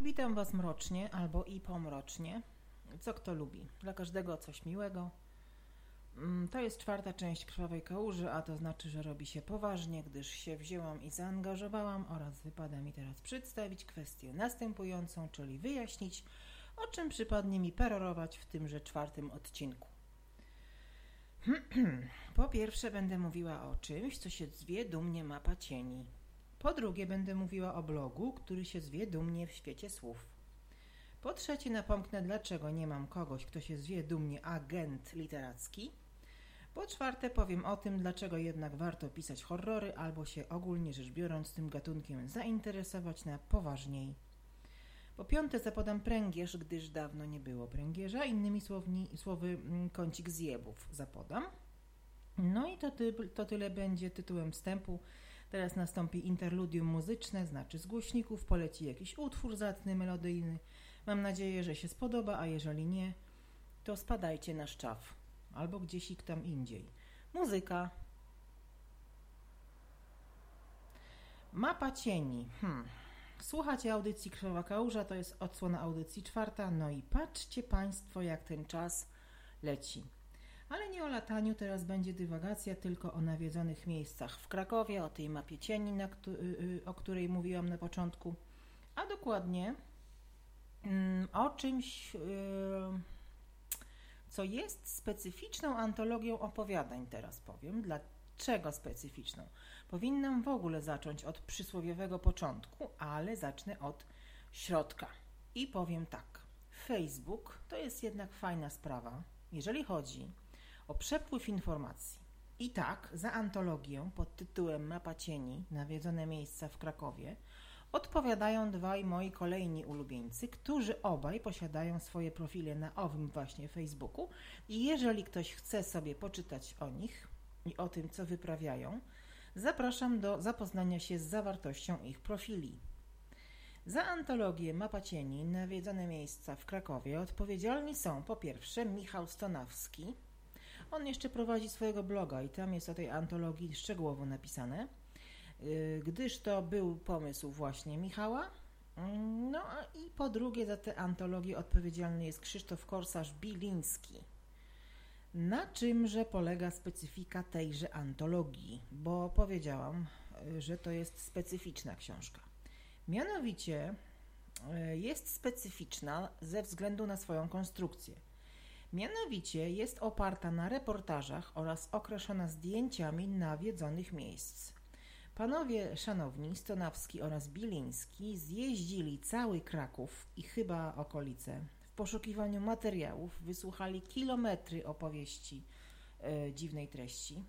Witam Was mrocznie albo i pomrocznie. Co kto lubi. Dla każdego coś miłego. Mm, To jest czwarta część Krwawej Kałuży, a to znaczy, że robi się poważnie, gdyż się wzięłam i zaangażowałam oraz wypada mi teraz przedstawić kwestię następującą, czyli wyjaśnić, o czym przypadnie mi perorować w tymże czwartym odcinku. Po pierwsze będę mówiła o czymś, co się zwie dumnie mapa cieni. Po drugie będę mówiła o blogu, który się zwie dumnie w świecie słów. Po trzecie napomknę, dlaczego nie mam kogoś, kto się zwie dumnie agent literacki. Po czwarte powiem o tym, dlaczego jednak warto pisać horrory albo się ogólnie rzecz biorąc tym gatunkiem zainteresować na poważniej. Po piąte zapodam pręgierz, gdyż dawno nie było pręgierza, innymi słowni, słowy mm, kącik zjebów zapodam. No i to, ty, to tyle będzie tytułem wstępu. Teraz nastąpi interludium muzyczne, znaczy z głośników poleci jakiś utwór zacny, melodyjny. Mam nadzieję, że się spodoba, a jeżeli nie, to spadajcie na szczaw albo gdzieś ich tam indziej. Muzyka. Mapa cieni. Hmm. Słuchacie audycji Krwawa Kałuża, to jest odsłona audycji czwarta. No i patrzcie Państwo, jak ten czas leci. Ale nie o lataniu, teraz będzie dywagacja tylko o nawiedzonych miejscach w Krakowie, o tej mapie cieni, na, y, y, o której mówiłam na początku, a dokładnie mm, o czymś, y, co jest specyficzną antologią opowiadań, teraz powiem. Dlaczego specyficzną? Powinnam w ogóle zacząć od przysłowiowego początku, ale zacznę od środka. I powiem tak. Facebook to jest jednak fajna sprawa, jeżeli chodzi o przepływ informacji. I tak, za antologię pod tytułem Mapa Cieni, nawiedzone miejsca w Krakowie, odpowiadają dwaj moi kolejni ulubieńcy, którzy obaj posiadają swoje profile na owym właśnie Facebooku i jeżeli ktoś chce sobie poczytać o nich i o tym, co wyprawiają, zapraszam do zapoznania się z zawartością ich profili. Za antologię Mapa Cieni, nawiedzone miejsca w Krakowie odpowiedzialni są po pierwsze Michał Stonawski, on jeszcze prowadzi swojego bloga i tam jest o tej antologii szczegółowo napisane, yy, gdyż to był pomysł właśnie Michała. Mm, No i po drugie za tę antologię odpowiedzialny jest Krzysztof Korsarz-Biliński. Na czymże polega specyfika tejże antologii? Bo powiedziałam, yy, że to jest specyficzna książka. Mianowicie yy, jest specyficzna ze względu na swoją konstrukcję. Mianowicie jest oparta na reportażach oraz określona zdjęciami nawiedzonych miejsc. Panowie szanowni Stonawski oraz Biliński zjeździli cały Kraków i chyba okolice w poszukiwaniu materiałów, wysłuchali kilometry opowieści e, dziwnej treści.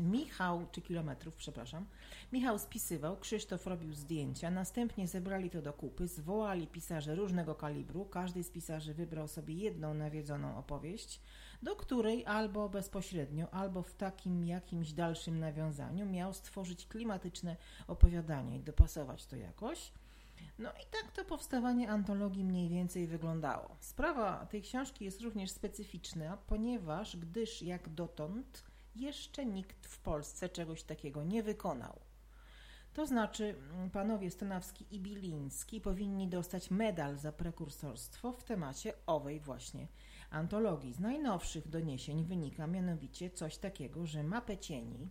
Michał, czy kilometrów, przepraszam. Michał spisywał, Krzysztof robił zdjęcia, następnie zebrali to do kupy, zwołali pisarzy różnego kalibru. Każdy z pisarzy wybrał sobie jedną nawiedzoną opowieść, do której albo bezpośrednio, albo w takim jakimś dalszym nawiązaniu miał stworzyć klimatyczne opowiadanie i dopasować to jakoś. No i tak to powstawanie antologii mniej więcej wyglądało. Sprawa tej książki jest również specyficzna, ponieważ gdyż jak dotąd jeszcze nikt w Polsce czegoś takiego nie wykonał. To znaczy, mm, panowie Stanowski i Biliński powinni dostać medal za prekursorstwo w temacie owej właśnie antologii. Z najnowszych doniesień wynika mianowicie coś takiego, że mapę cieni,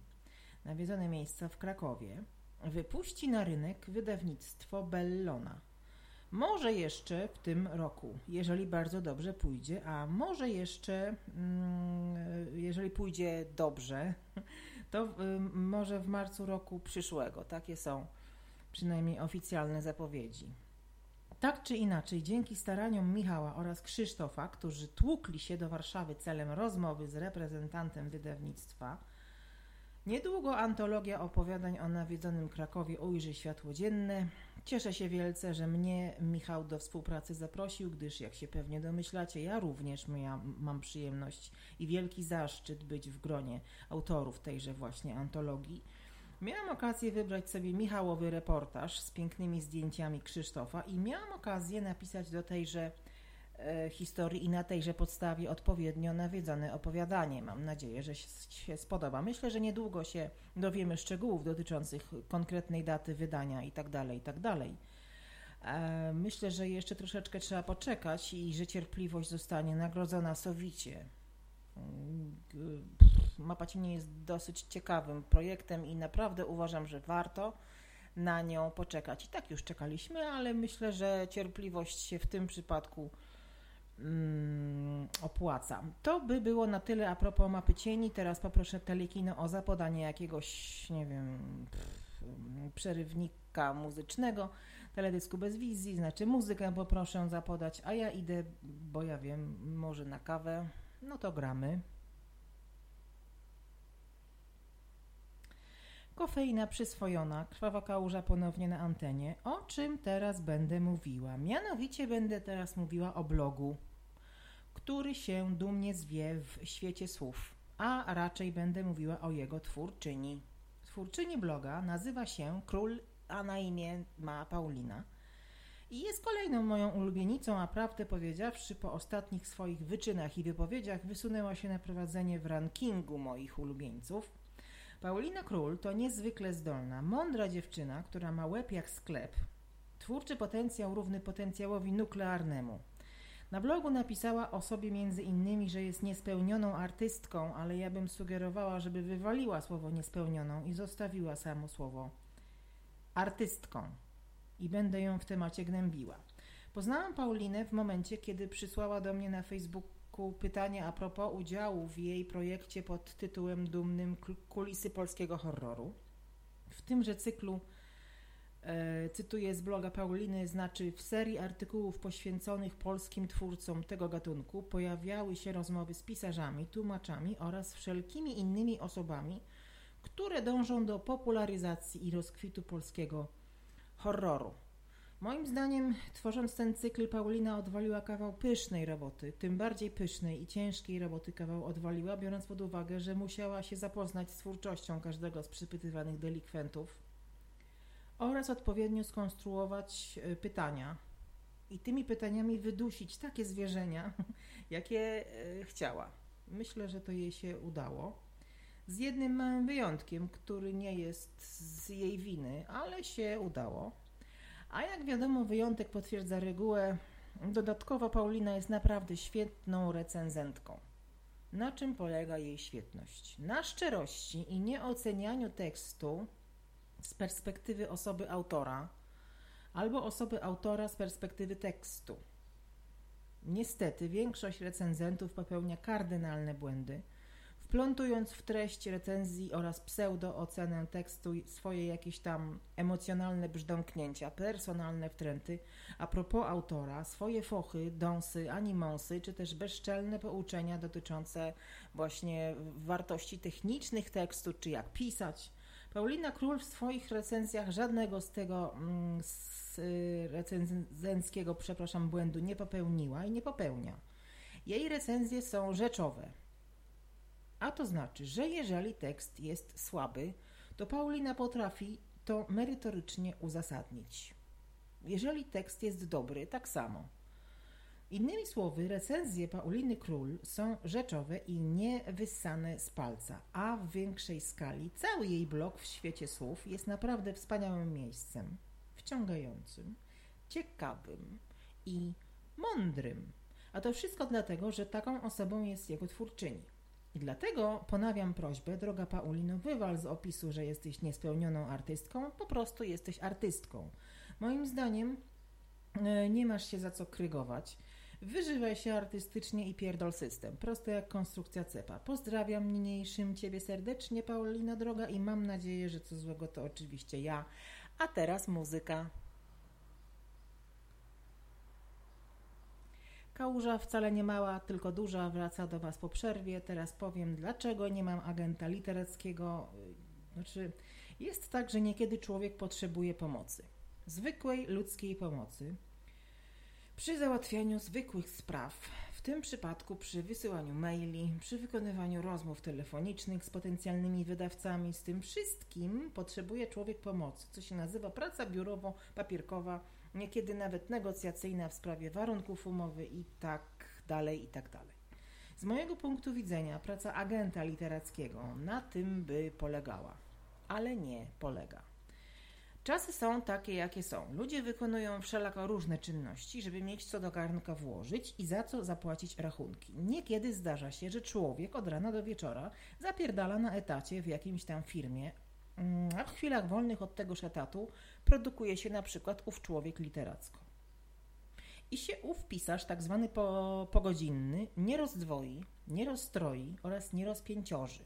nawiedzone miejsca w Krakowie, wypuści na rynek wydawnictwo Bellona. Może jeszcze w tym roku, jeżeli bardzo dobrze pójdzie, a może jeszcze, mm, jeżeli pójdzie dobrze, to może w marcu roku przyszłego. Takie są przynajmniej oficjalne zapowiedzi. Tak czy inaczej, dzięki staraniom Michała oraz Krzysztofa, którzy tłukli się do Warszawy celem rozmowy z reprezentantem wydawnictwa, niedługo antologia opowiadań o nawiedzonym Krakowie ujrzy światło dzienne. Cieszę się wielce, że mnie Michał do współpracy zaprosił, gdyż jak się pewnie domyślacie, ja również mam przyjemność i wielki zaszczyt być w gronie autorów tejże właśnie antologii. Miałam okazję wybrać sobie Michałowy reportaż z pięknymi zdjęciami Krzysztofa i miałam okazję napisać do tejże historii i na tejże podstawie odpowiednio nawiedzone opowiadanie. Mam nadzieję, że się, spodoba. Myślę, że niedługo się dowiemy szczegółów dotyczących konkretnej daty wydania itd. itd. E, myślę, że jeszcze troszeczkę trzeba poczekać i że cierpliwość zostanie nagrodzona sowicie. Mm, Mapa jest dosyć ciekawym projektem i naprawdę uważam, że warto na nią poczekać. I tak już czekaliśmy, ale myślę, że cierpliwość się w tym przypadku opłaca. To by było na tyle a propos mapy cieni. Teraz poproszę Telekino o zapodanie jakiegoś, nie wiem, przerywnika muzycznego, teledysku bez wizji, znaczy muzykę poproszę zapodać, a ja idę, bo ja wiem, może na kawę. No to gramy. Kofeina przyswojona, krwawa kałuża ponownie na antenie. O czym teraz będę mówiła? Mianowicie będę teraz mówiła o blogu, który się dumnie zwie w świecie słów, a raczej będę mówiła o jego twórczyni. Twórczyni bloga nazywa się Król, a na imię ma Paulina. I jest kolejną moją ulubienicą, a prawdę powiedziawszy, po ostatnich swoich wyczynach i wypowiedziach wysunęła się na prowadzenie w rankingu moich ulubieńców. Paulina Król to niezwykle zdolna, mądra dziewczyna, która ma łeb jak sklep. Twórczy potencjał równy potencjałowi nuklearnemu. Na blogu napisała o sobie między innymi, że jest niespełnioną artystką, ale ja bym sugerowała, żeby wywaliła słowo niespełnioną i zostawiła samo słowo artystką. I będę ją w temacie gnębiła. Poznałam Paulinę w momencie, kiedy przysłała do mnie na Facebooku pytanie a propos udziału w jej projekcie pod tytułem dumnym Kulisy polskiego horroru. W tymże cyklu cytuję z bloga Pauliny, znaczy w serii artykułów poświęconych polskim twórcom tego gatunku pojawiały się rozmowy z pisarzami, tłumaczami oraz wszelkimi innymi osobami, które dążą do popularyzacji i rozkwitu polskiego horroru. Moim zdaniem, tworząc ten cykl, Paulina odwaliła kawał pysznej roboty, tym bardziej pysznej i ciężkiej roboty kawał odwaliła, biorąc pod uwagę, że musiała się zapoznać z twórczością każdego z przypytywanych delikwentów oraz odpowiednio skonstruować e, pytania i tymi pytaniami wydusić takie zwierzenia, jakie e, chciała. Myślę, że to jej się udało. Z jednym małym wyjątkiem, który nie jest z jej winy, ale się udało. A jak wiadomo, wyjątek potwierdza regułę. Dodatkowo Paulina jest naprawdę świetną recenzentką. Na czym polega jej świetność? Na szczerości i nieocenianiu tekstu z perspektywy osoby autora, albo osoby autora z perspektywy tekstu. Niestety większość recenzentów popełnia kardynalne błędy, wplątując w treść recenzji oraz pseudo-ocenę tekstu swoje jakieś tam emocjonalne brzdąknięcia, personalne wtręty a propos autora, swoje fochy, dąsy, animonsy, czy też bezczelne pouczenia dotyczące właśnie wartości technicznych tekstu, czy jak pisać, Paulina Król w swoich recenzjach żadnego z tego mm, z y, recenzenckiego, przepraszam, błędu nie popełniła i nie popełnia. Jej recenzje są rzeczowe. A to znaczy, że jeżeli tekst jest słaby, to Paulina potrafi to merytorycznie uzasadnić. Jeżeli tekst jest dobry, tak samo. Innymi słowy, recenzje Pauliny Król są rzeczowe i nie wyssane z palca, a w większej skali cały jej blog w świecie słów jest naprawdę wspaniałym miejscem, wciągającym, ciekawym i mądrym. A to wszystko dlatego, że taką osobą jest jego twórczyni. I dlatego ponawiam prośbę, droga Paulino, wywal z opisu, że jesteś niespełnioną artystką, po prostu jesteś artystką. Moim zdaniem e, nie masz się za co krygować. Wyżywaj się artystycznie i pierdol system. Proste jak konstrukcja cepa. Pozdrawiam niniejszym Ciebie serdecznie, Paulina droga, i mam nadzieję, że co złego to oczywiście ja. A teraz muzyka. Kałuża wcale nie mała, tylko duża, wraca do Was po przerwie. Teraz powiem, dlaczego nie mam agenta literackiego. Znaczy, jest tak, że niekiedy człowiek potrzebuje pomocy. Zwykłej ludzkiej pomocy, przy załatwianiu zwykłych spraw, w tym przypadku przy wysyłaniu maili, przy wykonywaniu rozmów telefonicznych z potencjalnymi wydawcami, z tym wszystkim potrzebuje człowiek pomocy, co się nazywa praca biurowo-papierkowa, niekiedy nawet negocjacyjna w sprawie warunków umowy i tak dalej, i tak dalej. Z mojego punktu widzenia praca agenta literackiego na tym by polegała, ale nie polega. Czasy są takie, jakie są. Ludzie wykonują wszelako różne czynności, żeby mieć co do garnka włożyć i za co zapłacić rachunki. Niekiedy zdarza się, że człowiek od rana do wieczora zapierdala na etacie w jakimś tam firmie, mm, a w chwilach wolnych od tegoż etatu produkuje się na przykład ów człowiek literacko. I się ów pisarz, tak zwany po, pogodzinny, nie rozdwoi, nie rozstroi oraz nie rozpięciorzy.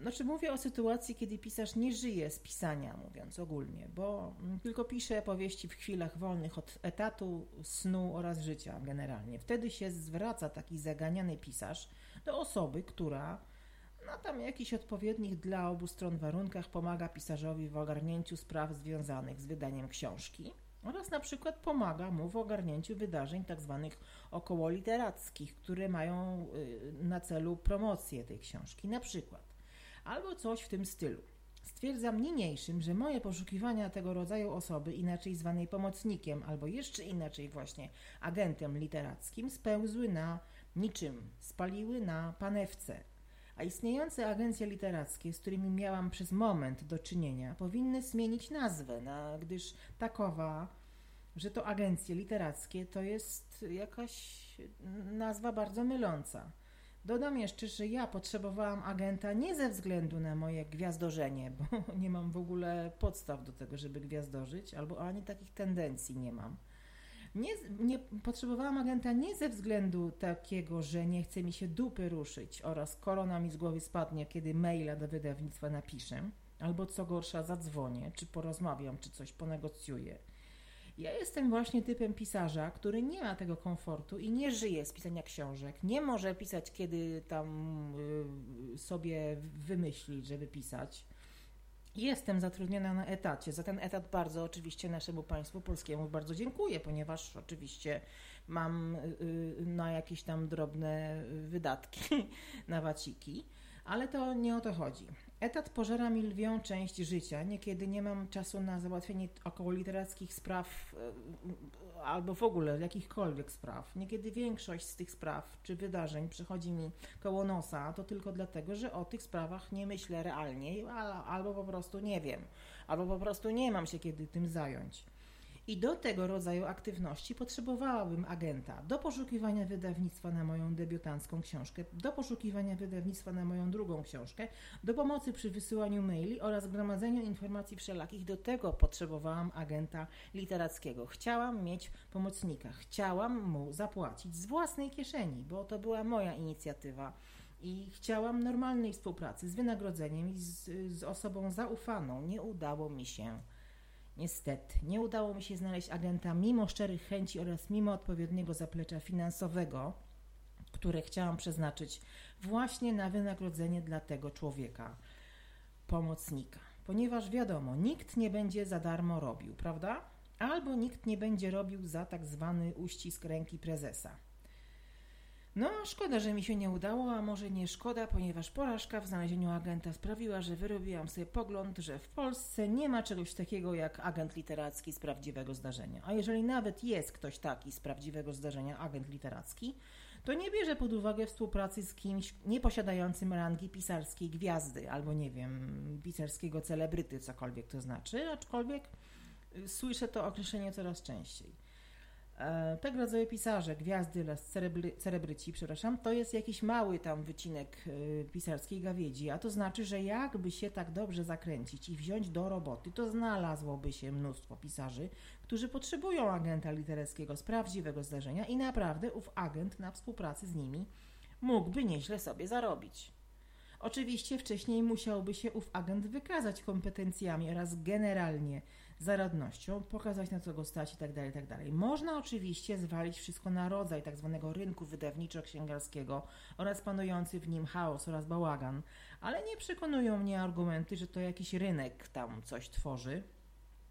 Znaczy mówię o sytuacji, kiedy pisarz nie żyje z pisania, mówiąc ogólnie, bo tylko pisze powieści w chwilach wolnych od etatu, snu oraz życia generalnie. Wtedy się zwraca taki zaganiany pisarz do osoby, która na tam jakichś odpowiednich dla obu stron warunkach pomaga pisarzowi w ogarnięciu spraw związanych z wydaniem książki oraz na przykład pomaga mu w ogarnięciu wydarzeń tzw. Tak okołoliterackich, które mają y, na celu promocję tej książki. Na przykład albo coś w tym stylu. Stwierdzam niniejszym, że moje poszukiwania tego rodzaju osoby, inaczej zwanej pomocnikiem, albo jeszcze inaczej właśnie agentem literackim, spełzły na niczym, spaliły na panewce. A istniejące agencje literackie, z którymi miałam przez moment do czynienia, powinny zmienić nazwę, na, gdyż takowa, że to agencje literackie, to jest jakaś nazwa bardzo myląca. Dodam jeszcze, że ja potrzebowałam agenta nie ze względu na moje gwiazdorzenie, bo nie mam w ogóle podstaw do tego, żeby gwiazdożyć, albo ani takich tendencji nie mam. Nie, nie, potrzebowałam agenta nie ze względu takiego, że nie chce mi się dupy ruszyć oraz korona mi z głowy spadnie, kiedy maila do wydawnictwa napiszę, albo co gorsza zadzwonię, czy porozmawiam, czy coś ponegocjuję. Ja jestem właśnie typem pisarza, który nie ma tego komfortu i nie żyje z pisania książek. Nie może pisać, kiedy tam y, sobie wymyśli, żeby pisać. Jestem zatrudniona na etacie. Za ten etat bardzo oczywiście naszemu państwu polskiemu bardzo dziękuję, ponieważ oczywiście mam y, y, na jakieś tam drobne wydatki, na waciki, ale to nie o to chodzi. Etat pożera mi lwią część życia. Niekiedy nie mam czasu na załatwienie około literackich spraw e, albo w ogóle jakichkolwiek spraw. Niekiedy większość z tych spraw czy wydarzeń przychodzi mi koło nosa, to tylko dlatego, że o tych sprawach nie myślę realnie, albo po prostu nie wiem, albo po prostu nie mam się kiedy tym zająć. I do tego rodzaju aktywności potrzebowałabym agenta do poszukiwania wydawnictwa na moją debiutancką książkę, do poszukiwania wydawnictwa na moją drugą książkę, do pomocy przy wysyłaniu maili oraz gromadzeniu informacji wszelakich. Do tego potrzebowałam agenta literackiego. Chciałam mieć pomocnika, chciałam mu zapłacić z własnej kieszeni, bo to była moja inicjatywa i chciałam normalnej współpracy z wynagrodzeniem i z, z osobą zaufaną. Nie udało mi się. Niestety, nie udało mi się znaleźć agenta mimo szczerych chęci oraz mimo odpowiedniego zaplecza finansowego, które chciałam przeznaczyć właśnie na wynagrodzenie dla tego człowieka, pomocnika. Ponieważ wiadomo, nikt nie będzie za darmo robił, prawda? Albo nikt nie będzie robił za tak zwany uścisk ręki prezesa. No, szkoda, że mi się nie udało, a może nie szkoda, ponieważ porażka w znalezieniu agenta sprawiła, że wyrobiłam sobie pogląd, że w Polsce nie ma czegoś takiego jak agent literacki z prawdziwego zdarzenia. A jeżeli nawet jest ktoś taki z prawdziwego zdarzenia, agent literacki, to nie bierze pod uwagę współpracy z kimś nieposiadającym rangi pisarskiej gwiazdy, albo nie wiem, pisarskiego celebryty, cokolwiek to znaczy, aczkolwiek y, słyszę to określenie coraz częściej. E, tego rodzaju pisarze, gwiazdy oraz cerebry, celebryci, przepraszam, to jest jakiś mały tam wycinek e, pisarskiej gawiedzi, a to znaczy, że jakby się tak dobrze zakręcić i wziąć do roboty, to znalazłoby się mnóstwo pisarzy, którzy potrzebują agenta literackiego z prawdziwego zdarzenia i naprawdę ów agent na współpracy z nimi mógłby nieźle sobie zarobić. Oczywiście wcześniej musiałby się ów agent wykazać kompetencjami oraz generalnie zaradnością, pokazać na co go stać i tak dalej, tak dalej. Można oczywiście zwalić wszystko na rodzaj tak zwanego rynku wydawniczo-księgarskiego oraz panujący w nim chaos oraz bałagan, ale nie przekonują mnie argumenty, że to jakiś rynek tam coś tworzy,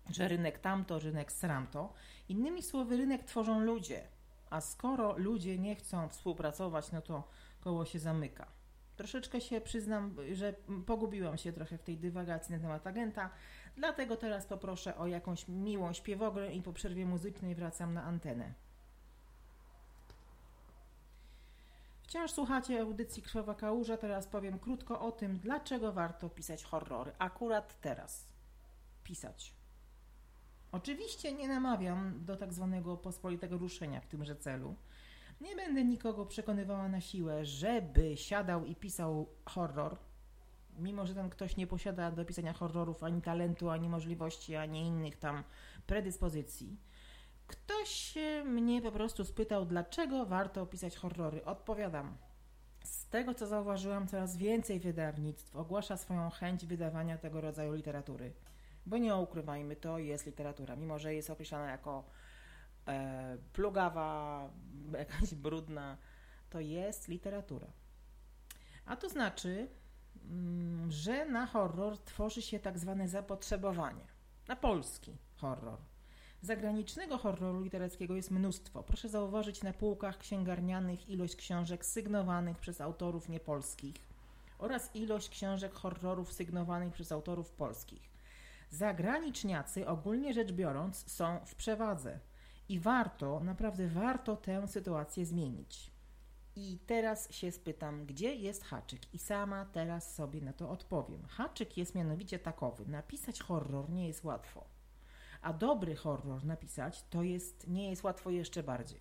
że rynek tamto, rynek sramto. Innymi słowy, rynek tworzą ludzie, a skoro ludzie nie chcą współpracować, no to koło się zamyka. Troszeczkę się przyznam, że pogubiłam się trochę w tej dywagacji na temat agenta, Dlatego teraz poproszę o jakąś miłą śpiewogrę i po przerwie muzycznej wracam na antenę. Wciąż słuchacie audycji Krwawa Kałuża, teraz powiem krótko o tym, dlaczego warto pisać horrory. Akurat teraz. Pisać. Oczywiście nie namawiam do tak zwanego pospolitego ruszenia w tymże celu. Nie będę nikogo przekonywała na siłę, żeby siadał i pisał horror, mimo że ten ktoś nie posiada do pisania horrorów ani talentu, ani możliwości, ani innych tam predyspozycji. Ktoś mnie po prostu spytał, dlaczego warto opisać horrory. Odpowiadam. Z tego co zauważyłam, coraz więcej wydawnictw ogłasza swoją chęć wydawania tego rodzaju literatury. Bo nie ukrywajmy, to jest literatura, mimo że jest określana jako e, plugawa, jakaś brudna, to jest literatura. A to znaczy, że na horror tworzy się tak zwane zapotrzebowanie. Na polski horror. Zagranicznego horroru literackiego jest mnóstwo. Proszę zauważyć na półkach księgarnianych ilość książek sygnowanych przez autorów niepolskich oraz ilość książek horrorów sygnowanych przez autorów polskich. Zagraniczniacy, ogólnie rzecz biorąc, są w przewadze i warto, naprawdę warto tę sytuację zmienić. I teraz się spytam, gdzie jest haczyk? I sama teraz sobie na to odpowiem. Haczyk jest mianowicie takowy: napisać horror nie jest łatwo a dobry horror napisać, to jest, nie jest łatwo jeszcze bardziej.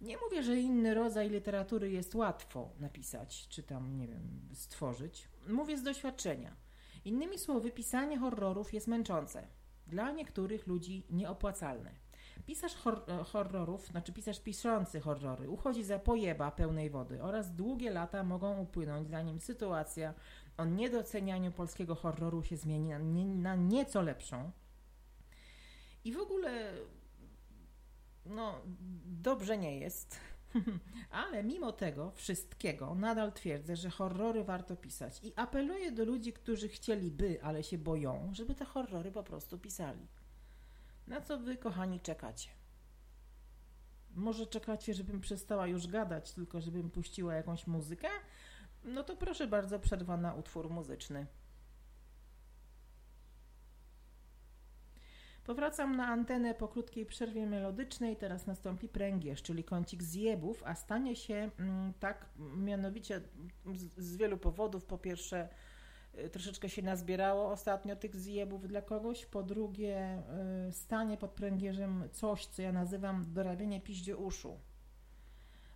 Nie mówię, że inny rodzaj literatury jest łatwo napisać, czy tam, nie wiem, stworzyć. Mówię z doświadczenia. Innymi słowy, pisanie horrorów jest męczące. Dla niektórych ludzi nieopłacalne. Pisarz hor horrorów, znaczy pisarz piszący horrory, uchodzi za pojeba pełnej wody oraz długie lata mogą upłynąć, zanim sytuacja o niedocenianiu polskiego horroru się zmieni na, nie, na nieco lepszą, i w ogóle, no, dobrze nie jest. Ale mimo tego wszystkiego nadal twierdzę, że horrory warto pisać i apeluję do ludzi, którzy chcieliby, ale się boją, żeby te horrory po prostu pisali. Na co wy, kochani, czekacie? Może czekacie, żebym przestała już gadać, tylko żebym puściła jakąś muzykę? No to proszę bardzo, przerwa na utwór muzyczny. Powracam na antenę po krótkiej przerwie melodycznej. Teraz nastąpi pręgierz, czyli kącik zjebów, a stanie się mm, tak mianowicie z, z wielu powodów. Po pierwsze, troszeczkę się nazbierało ostatnio tych zjebów dla kogoś. Po drugie, y, stanie pod pręgierzem coś, co ja nazywam dorabianie piździe uszu.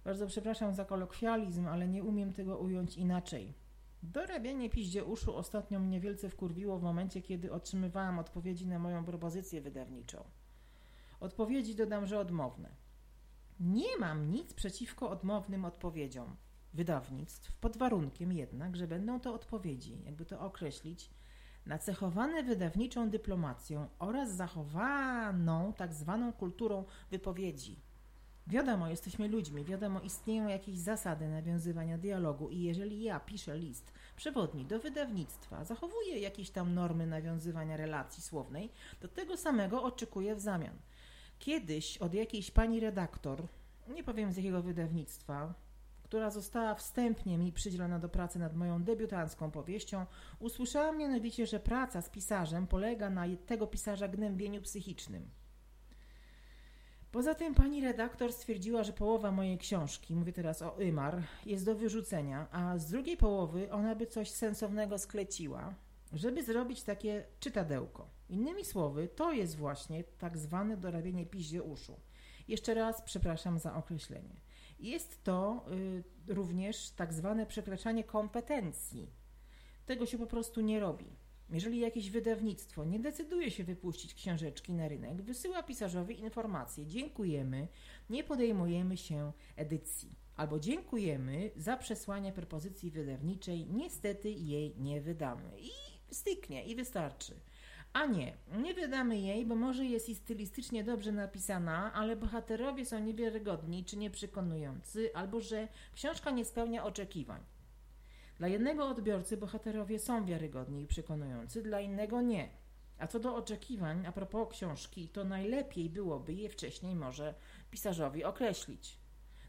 Bardzo przepraszam za kolokwializm, ale nie umiem tego ująć inaczej. Dorabianie piździe uszu ostatnio mnie wielce wkurwiło w momencie, kiedy otrzymywałam odpowiedzi na moją propozycję wydawniczą. Odpowiedzi dodam, że odmowne. Nie mam nic przeciwko odmownym odpowiedziom wydawnictw, pod warunkiem jednak, że będą to odpowiedzi, jakby to określić, nacechowane wydawniczą dyplomacją oraz zachowaną tak zwaną kulturą wypowiedzi Wiadomo, jesteśmy ludźmi, wiadomo, istnieją jakieś zasady nawiązywania dialogu i jeżeli ja piszę list przewodni do wydawnictwa, zachowuję jakieś tam normy nawiązywania relacji słownej, to tego samego oczekuję w zamian. Kiedyś od jakiejś pani redaktor, nie powiem z jakiego wydawnictwa, która została wstępnie mi przydzielona do pracy nad moją debiutancką powieścią, usłyszałam mianowicie, że praca z pisarzem polega na tego pisarza gnębieniu psychicznym. Poza tym pani redaktor stwierdziła, że połowa mojej książki, mówię teraz o Ymar, jest do wyrzucenia, a z drugiej połowy ona by coś sensownego skleciła, żeby zrobić takie czytadełko. Innymi słowy, to jest właśnie tak zwane dorabienie piździe uszu. Jeszcze raz przepraszam za określenie. Jest to y, również tak zwane przekraczanie kompetencji. Tego się po prostu nie robi. Jeżeli jakieś wydawnictwo nie decyduje się wypuścić książeczki na rynek, wysyła pisarzowi informację: Dziękujemy, nie podejmujemy się edycji. Albo dziękujemy za przesłanie propozycji wydawniczej, niestety jej nie wydamy. I styknie, i wystarczy. A nie, nie wydamy jej, bo może jest i stylistycznie dobrze napisana, ale bohaterowie są niewiarygodni czy nieprzekonujący, albo że książka nie spełnia oczekiwań. Dla jednego odbiorcy bohaterowie są wiarygodni i przekonujący, dla innego nie. A co do oczekiwań, a propos książki, to najlepiej byłoby je wcześniej może pisarzowi określić.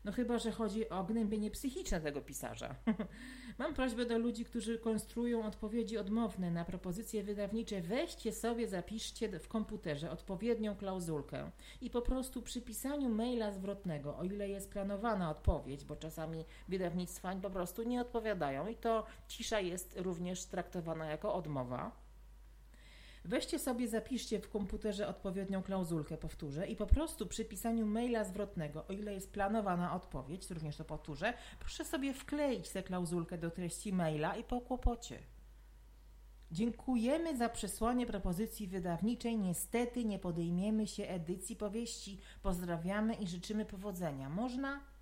No chyba, że chodzi o gnębienie psychiczne tego pisarza. Mam prośbę do ludzi, którzy konstruują odpowiedzi odmowne na propozycje wydawnicze. Weźcie sobie, zapiszcie w komputerze odpowiednią klauzulkę i po prostu przy pisaniu maila zwrotnego, o ile jest planowana odpowiedź, bo czasami wydawnictwa po prostu nie odpowiadają i to cisza jest również traktowana jako odmowa Weźcie sobie, zapiszcie w komputerze odpowiednią klauzulkę, powtórzę, i po prostu przy pisaniu maila zwrotnego, o ile jest planowana odpowiedź, również to powtórzę, proszę sobie wkleić tę klauzulkę do treści maila i po kłopocie. Dziękujemy za przesłanie propozycji wydawniczej. Niestety nie podejmiemy się edycji powieści. Pozdrawiamy i życzymy powodzenia. Można?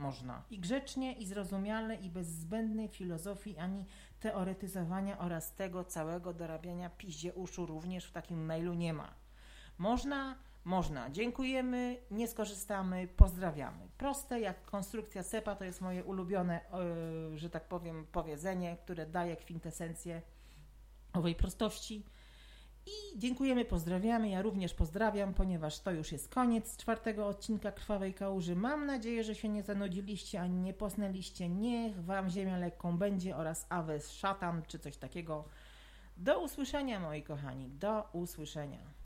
Można. I grzecznie, i zrozumiale, i bez zbędnej filozofii ani teoretyzowania oraz tego całego dorabiania piździe uszu również w takim mailu nie ma. Można? Można. Dziękujemy, nie skorzystamy, pozdrawiamy. Proste jak konstrukcja SEPA to jest moje ulubione, yy, że tak powiem, powiedzenie, które daje kwintesencję owej prostości. I dziękujemy, pozdrawiamy. Ja również pozdrawiam, ponieważ to już jest koniec czwartego odcinka Krwawej Kałuży. Mam nadzieję, że się nie zanudziliście ani nie posnęliście. Niech Wam ziemia lekką będzie oraz Aves szatan czy coś takiego. Do usłyszenia, moi kochani. Do usłyszenia.